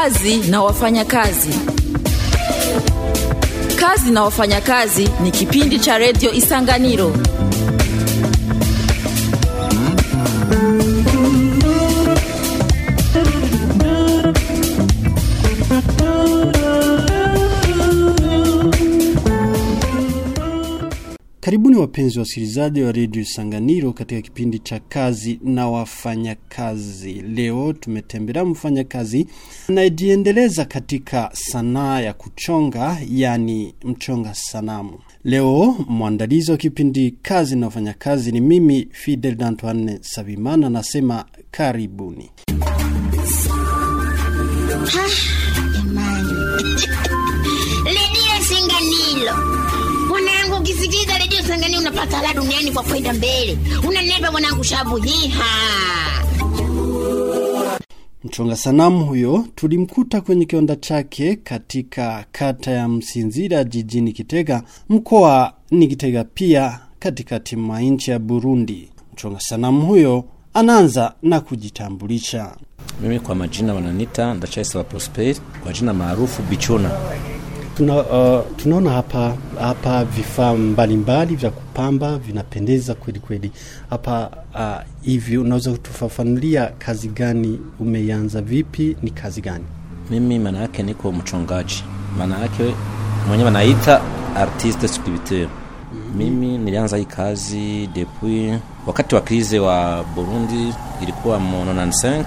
Kazi na wafanyakazi. Kazi na wafanyakazi ni kipindi cha redio Isanganiro. Karibuni wapenzi wasikilizaji wa redio Sanganiro katika kipindi cha kazi na wafanyakazi. Leo tumetembelea mfanyakazi anayejiendeleza katika sanaa ya kuchonga, yani mchonga sanamu. Leo mwandalizi wa kipindi kazi na wafanyakazi ni mimi Fidel dantoine savimana nasema karibuni. Jamani, unapata la duniani kwa faida mbele. Unanepa mwanangu, shabu hiha Mchonga sanamu huyo tulimkuta kwenye kionda chake katika kata ya Msinzira jijini Kitega, mkoa ni Kitega pia katikati mwa nchi ya Burundi. Mchonga sanamu huyo anaanza na kujitambulisha. Mimi kwa majina wananita Ndachaisawa Prosper, kwa jina maarufu Bichuna. Tuna, uh, tunaona hapa hapa vifaa mbalimbali vya kupamba vinapendeza kweli kweli. Hapa uh, hivi unaweza kutufafanulia kazi gani umeanza vipi, ni kazi gani? Mimi maana yake niko mchongaji, maana yake mwenyewe wanaita artiste sculpteur. Mimi nilianza hii kazi depuis wakati wa krize wa Burundi, ilikuwa mu 95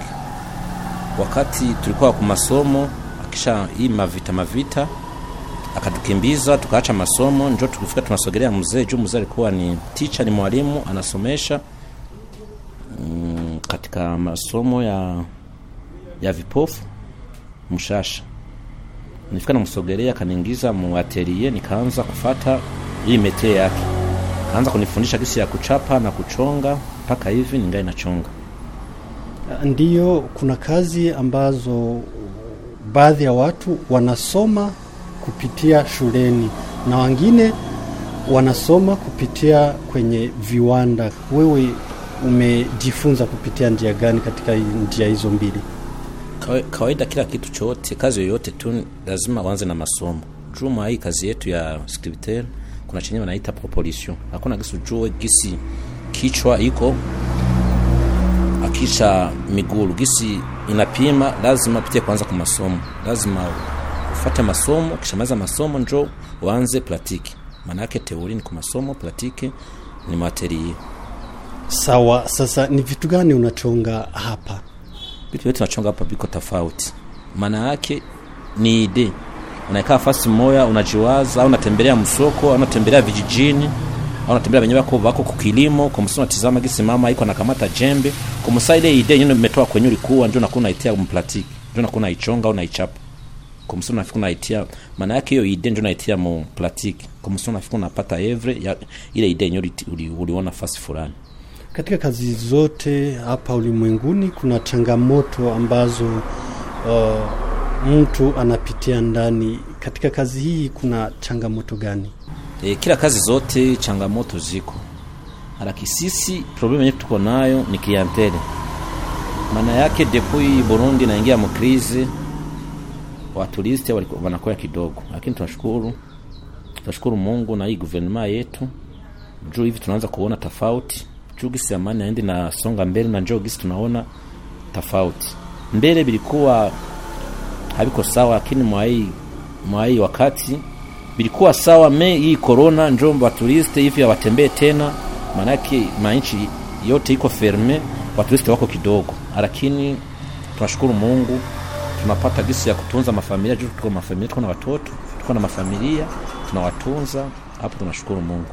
wakati tulikuwa kwa masomo, akisha hii mavita mavita akatukimbiza tukaacha masomo, njo tukifika tunasogelea mzee juu mzee alikuwa ni teacher, ni mwalimu anasomesha mm, katika masomo ya ya vipofu mshasha. Nifika namsogelea, akaniingiza mu atelier, nikaanza kufata hii mete yake, kaanza kunifundisha kisi ya kuchapa na kuchonga mpaka hivi ningali nachonga. Ndiyo, kuna kazi ambazo baadhi ya watu wanasoma kupitia shuleni. Na wengine wanasoma kupitia kwenye viwanda. Wewe umejifunza kupitia njia gani katika njia hizo mbili? Kawaida kila kitu chote kazi yoyote tu lazima wanze na masomo. Juma hii kazi yetu ya scripteur kuna chenye wanaita proposition. Hakuna gisi ujue gisi kichwa iko akisha migulu gisi inapima lazima pitie kwanza kwa masomo. Lazima ufate masomo ukishamaliza masomo njo uanze platiki. Maana yake teori ni kwa masomo platiki ni materie Sawa, sasa ni vitu gani unachonga hapa? vitu vyote tunachonga hapa viko tofauti. Maana yake ni ide, unakaa fasi moya, unajiwaza, au unatembelea msoko, au unatembelea vijijini, au unatembelea wenyewe wako wako kukilimo, kwa msana tazama gisi mama iko anakamata jembe, kwa msana ide yenyewe imetoa kwenye ulikuwa, ndio unakuwa unaitia mplatiki, ndio unakuwa unaichonga au unaichapa kwa nafika unaitia, maana yake hiyo ide ndio naitia mu platiki, kwa nafika unapata evre ya ile ide yenyewe uli- uli- uliona fasi fulani. Katika kazi zote hapa ulimwenguni kuna changamoto ambazo uh, mtu anapitia ndani. Katika kazi hii kuna changamoto gani? E, kila kazi zote changamoto ziko, lakini sisi problemu yetu tuko nayo ni klientele. Maana yake depuis Burundi naingia mu krize, waturiste walikuwa wanakuwa kidogo, lakini tunashukuru tunashukuru Mungu na hii guvernema yetu. Juu hivi tunaanza kuona tofauti. Juu gisi amani aende na songa mbele na njoo gisi tunaona tofauti. Mbele bilikuwa haviko sawa, lakini mwai mwai wakati bilikuwa sawa. Me hii corona njo waturiste hivi hawatembee tena, maanake manchi yote iko ferme, waturiste wako kidogo, lakini tunashukuru Mungu tunapata gisi ya kutunza mafamilia juu tuko mafamilia, tuko na watoto, tuko na mafamilia tunawatunza hapo, tunashukuru Mungu.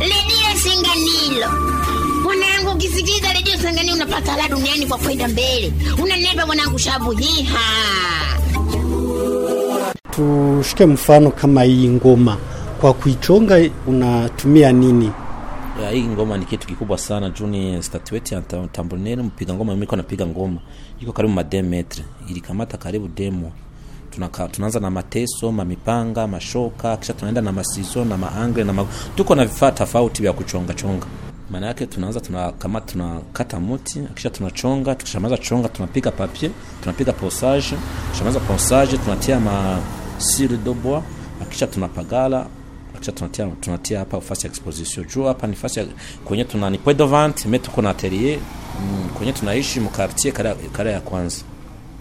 redio Sanganilo mwanangu, ukisikiza redio Sanganilo unapata la duniani kwa kwenda mbele. Unanepa mwanangu, shabuhiha. Tushike mfano kama hii ngoma, kwa kuichonga unatumia nini? Ya, hii ngoma ni kitu kikubwa sana. Juu ni statuette ya ta- mpiga ngoma mimi niko napiga ngoma. Iko karibu ma 2 metre ilikamata karibu demo. Tunaka, tunaanza na mateso mamipanga mashoka kisha tunaenda na masizo na maangle na ma... tuko na vifaa tofauti vya kuchonga chonga. Maana yake tunaanza tuna kama tunakata muti kisha tunachonga tukishamaza chonga tunapiga papier tunapiga posage. Tukishamaza posage tunatia ma sur de bois kisha tunapagala kisha tunatia tunatia hapa fasi ya exposition juu hapa ni fasi kwenye tuna ni point de vente tuko na atelier mm, kwenye tunaishi mu quartier kara, kara ya kwanza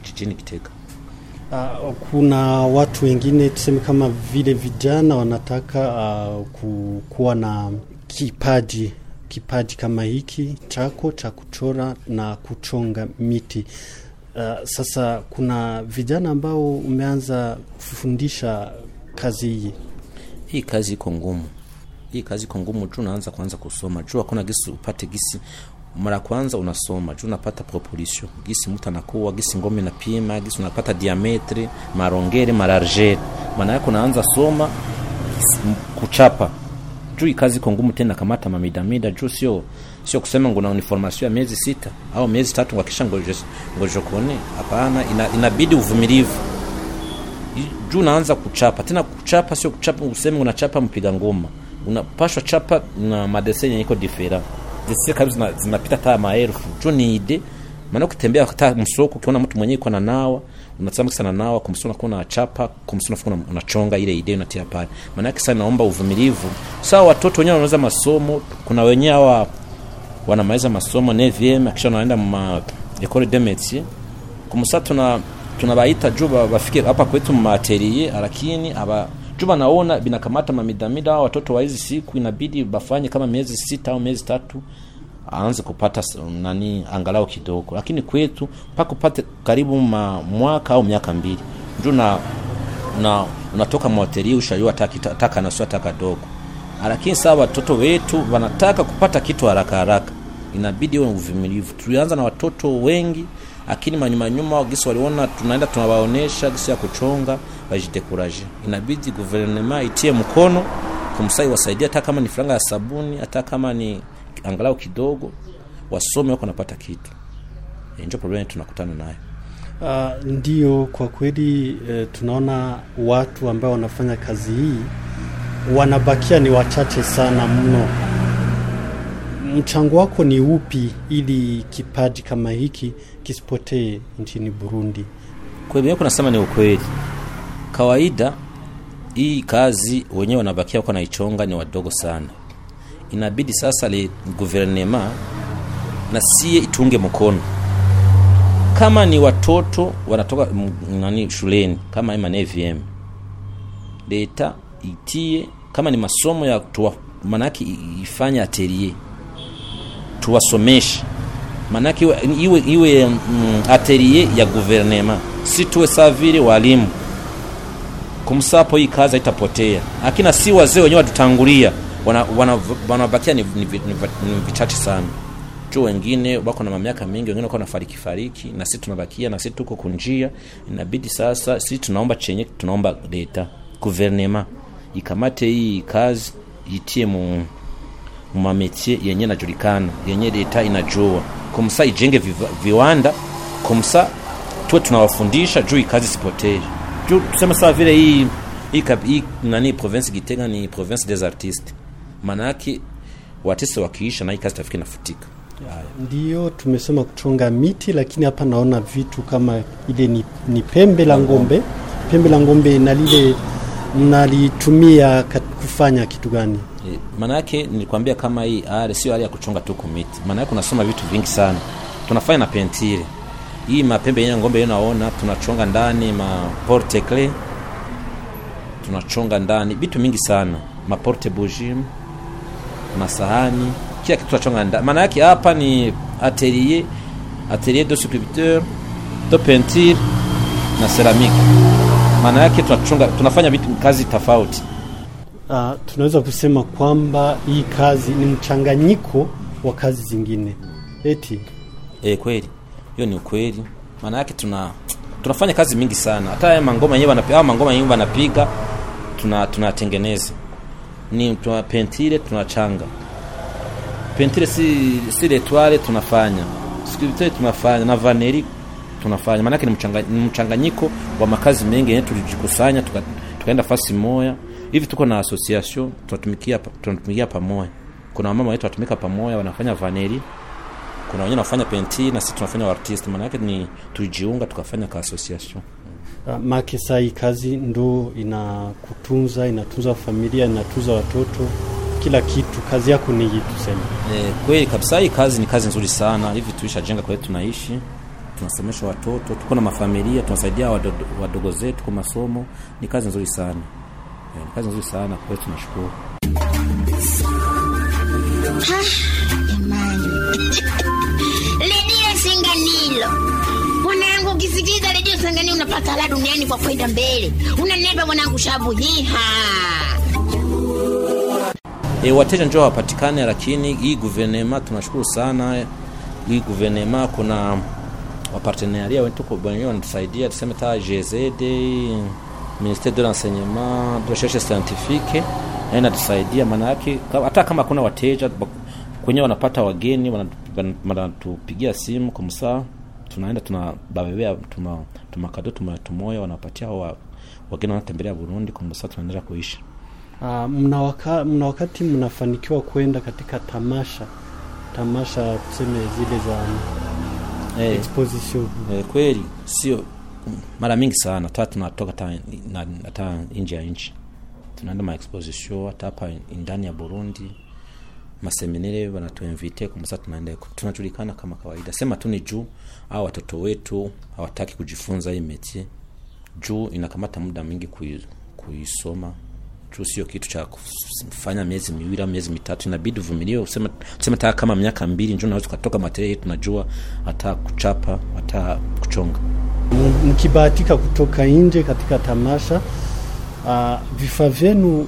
jijini Kitega Uh, kuna watu wengine tuseme kama vile vijana wanataka uh, kuwa na kipaji kipaji kama hiki chako cha kuchora na kuchonga miti. Uh, sasa kuna vijana ambao umeanza kufundisha kazi hii. Hii kazi iko ngumu. Hii kazi iko ngumu juu unaanza kwanza kusoma. Juu hakuna gisi upate gisi mara kwanza unasoma. Juu unapata proportion gisi mtu anakuwa gisi ngome na pima gisi unapata diametre marongere marargere maana yake unaanza soma kuchapa. Juu kazi iko ngumu tena kamata mamidamida juu sio sio kusema nguna ni formation ya miezi sita au miezi tatu ngakisha ngoje ngoje kone hapana ina, inabidi uvumilivu juu unaanza kuchapa. Tena kuchapa sio kuchapa useme unachapa mpiga ngoma. Unapashwa chapa na madeseni yenye iko difera zisi kabisa zina- zinapita taa maelfu. Juu ni ide. Maana ukitembea hata msoko ukiona mtu mwenyewe iko na nawa unasema sana nawa kumsona kuna chapa kumsona kuna unachonga ile ide unatia pale. Maana yake sana naomba uvumilivu. Sawa watoto wenyewe wanaweza masomo kuna wenyewe hawa wanamaliza masomo ne vyema kisha wanaenda ma école de métier Kumsa tuna tunabaita Juba bafike hapa kwetu materie lakini aba Juba naona binakamata mamidamida hao watoto wa hizi siku inabidi bafanye kama miezi sita au miezi tatu aanze kupata nani angalau kidogo. Lakini kwetu mpaka upate karibu ma, mwaka au miaka mbili ndio na na unatoka mwateri ushajua taka taka na sio taka dogo lakini sawa watoto wetu wanataka kupata kitu haraka haraka inabidi uwe uvumilivu tulianza na watoto wengi lakini manyuma nyuma gisi waliona tunaenda tunawaonesha gisi ya kuchonga wajidekuraje. Inabidi guvernema itie mkono kumsai wasaidia hata kama ni franga ya sabuni hata kama ni angalau kidogo wasome wako napata kitu. E, ndio problemu tunakutana nayo. Uh, ndio kwa kweli eh, tunaona watu ambao wanafanya kazi hii wanabakia ni wachache sana mno. Mchango wako ni upi ili kipaji kama hiki kisipotee nchini Burundi? kweli kunasema ni ukweli. Kawaida hii kazi wenyewe wanabakia kwa naichonga ni wadogo sana. Inabidi sasa le guvernema na sie itunge mkono. Kama ni watoto wanatoka nani shuleni kama ima nevm leta itie kama ni masomo ya tuwa, manake i- ifanye atelier tuwasomeshe manake iwe, iwe, iwe mm, atelier ya guvernema si tuwe saa vile walimu. Kumsapo hii kazi haitapotea. Lakini si wazee wenyewe watutangulia. Wanabakia wana, wana, ni, ni, ni, ni vichache sana. Tu wengine wako na mamiaka mingi wengine wako na fariki fariki. Na sisi tunabakia na sisi tuko kunjia inabidi sasa sisi tunaomba chenye tunaomba leta guvernema ikamate hii kazi itie mu mumametie yenye najulikana yenye leta inajua. Kumsa ijenge viva, viwanda kumsa tuwe tunawafundisha juu ikazi sipotee juu tuseme sawa vile hii hii, hii nani province Gitega ni province des artistes. Manaki watisi wakiisha na hii kazi tafika nafutika Ndio tumesema kuchonga miti, lakini hapa naona vitu kama ile ni, ni pembe la ng'ombe. Pembe la ng'ombe na lile mnalitumia kufanya kitu gani? E, maana yake nilikwambia kama hii ari sio hali ya kuchonga tu kumiti maana yake unasoma vitu vingi sana. Tunafanya na pentile hii mapembe yenye ngombe hiyo naona tunachonga ndani ma portecle tunachonga ndani. Vitu mingi sana. Ma porte bougie masahani kila kitu tunachonga ndani maana yake hapa ni atelier atelier de sculpteur de peinture na ceramique. Maana yake tunachonga tunafanya vitu kazi tofauti Uh, tunaweza kusema kwamba hii kazi ni mchanganyiko wa kazi zingine eti E, kweli hiyo ni ukweli. Maana yake tuna tunafanya kazi mingi sana. Hata haya mangoma yenyewe wanapiga, mangoma yenyewe wanapiga tuna tunatengeneza. Ni tuna pentire tunachanga. Pentire si si letwale tunafanya. Sculpture tunafanya na vaneri tunafanya. Maana yake ni mchanganyiko wa makazi mengi yenyewe tulijikusanya tukaenda tuka, fasi moja. Hivi tuko na association tunatumikia tunatumikia pamoja. kuna wamama wetu watumika pamoja wanafanya vaneli, kuna wengine wanafanya penti na sisi tunafanya artist. Maana yake ni tujiunga tukafanya ka association. Uh, hii kazi ndo inakutunza inatunza familia inatunza watoto. Kila kitu kazi yako ni hii tuseme. E, kweli kabisa hii kazi ni kazi nzuri sana. Hivi tuishajenga kwa yetu tunaishi tunasomesha watoto tuko na mafamilia tunasaidia wadogo, wadogo zetu kwa masomo. Ni kazi nzuri sana ni kazi nzuri sana kwa hiyo tunashukuru. Redio singanilo mwanangu ukisikiza redio sangani unapata la duniani kwa kwenda mbele. Unanepa mwanangu shabu hiha. E, wateja njoo wapatikane, lakini hii guvernema tunashukuru sana. Hii guvernema kuna wapartenaria wetu kwa wenyewe wanatusaidia tuseme ta GZD ministere de l'enseignement de recherche scientifique na inatusaidia maana yake hata kama kuna wateja kwenye wanapata wageni wana- wanatupigia simu kwa msaa tunaenda tunababebea tuma tumakado tuma tumoya wanapatia wa- wageni wanatembelea Burundi kwa msaa tunaendelea kuishi. Uh, mna, waka, mna wakati mnafanikiwa kwenda katika tamasha tamasha tuseme zile za eh, exposition. Eh, kweli sio mara mingi sana ta tunatoka hata nje ya nchi. Tunaenda ma exposition hata hapa ndani ya Burundi. Maseminere wanatuinvite kwa sasa tunaenda tunajulikana kama kawaida. Sema tu ni juu au watoto wetu hawataki kujifunza hii meti juu inakamata muda mwingi kuisoma. Juu sio kitu cha kufanya miezi miwili au miezi mitatu. Inabidi uvumilie useme hata kama miaka mbili njoo naweza ukatoka materia tunajua hata kuchapa hata kuchonga mkibahatika kutoka nje katika tamasha uh, vifaa vyenu uh,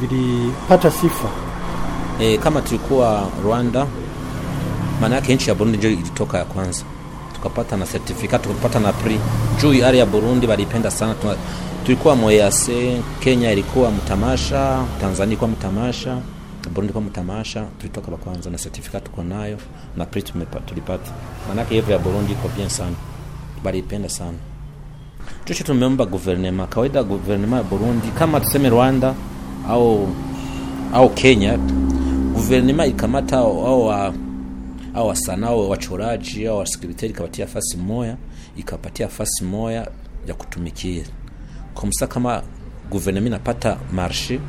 vilipata sifa? E, kama tulikuwa Rwanda maana yake nchi ya Burundi ndio ilitoka ya kwanza. Tukapata na certificate tukapata na pri juu ya Burundi walipenda sana. Tulikuwa moyase Kenya ilikuwa mtamasha Tanzania ilikuwa mtamasha Burundi kwa mtamasha. Tulitoka kwanza na certificate tuko nayo na pri tulipata. Maana yake ya Burundi iko bien sana walipenda sana. Chocho tumeomba guvernema kawaida guvernema ya Burundi kama tuseme Rwanda au au Kenya guvernema ikamata au, au, wa- au wasana au wachoraji au wasekretari ikapatia fasi moya ikapatia fasi moya ya kutumikia. Komsa kama guvernema inapata marshe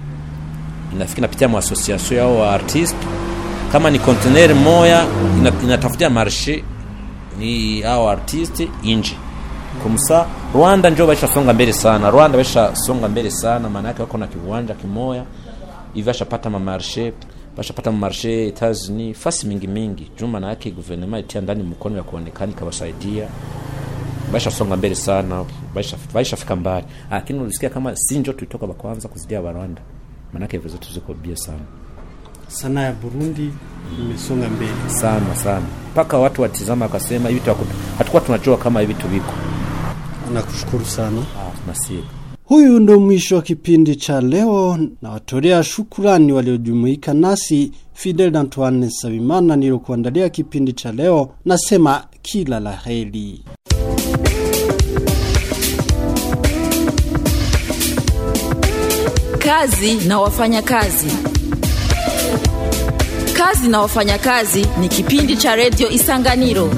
inafika inapitia maasociation au wa artist kama ni container moya ina, inatafutia marshe ni hao artist inje kumsa Rwanda njo baishasonga mbele sana. Rwanda baishasonga mbele sana maana yake wako na kiwanja kimoya. Hivi bashapata mamarshe bashapata mamarshe Etats-Unis fasi mingi mingi. Juu maana yake guvernema itia ndani mkono ya kuonekana ikawasaidia. Baishasonga mbele sana baisha fika mbali. Lakini ulisikia kama si njo tuitoka bakwanza kuzidia Barwanda maana yake zetu ziko bia sana sanaa ya Burundi imesonga mbele sana sana mpaka watu watizama wakasema hivi tu hatukuwa tunajua kama hivi tuviko. nakushukuru sana ah, Huyu ndo mwisho wa kipindi cha leo na watolea shukurani waliojumuika nasi Fidel Antoine Sabimana nilokuandalia kipindi cha leo nasema kila la heri. Kazi na wafanyakazi. Kazi na wafanyakazi ni kipindi cha redio Isanganiro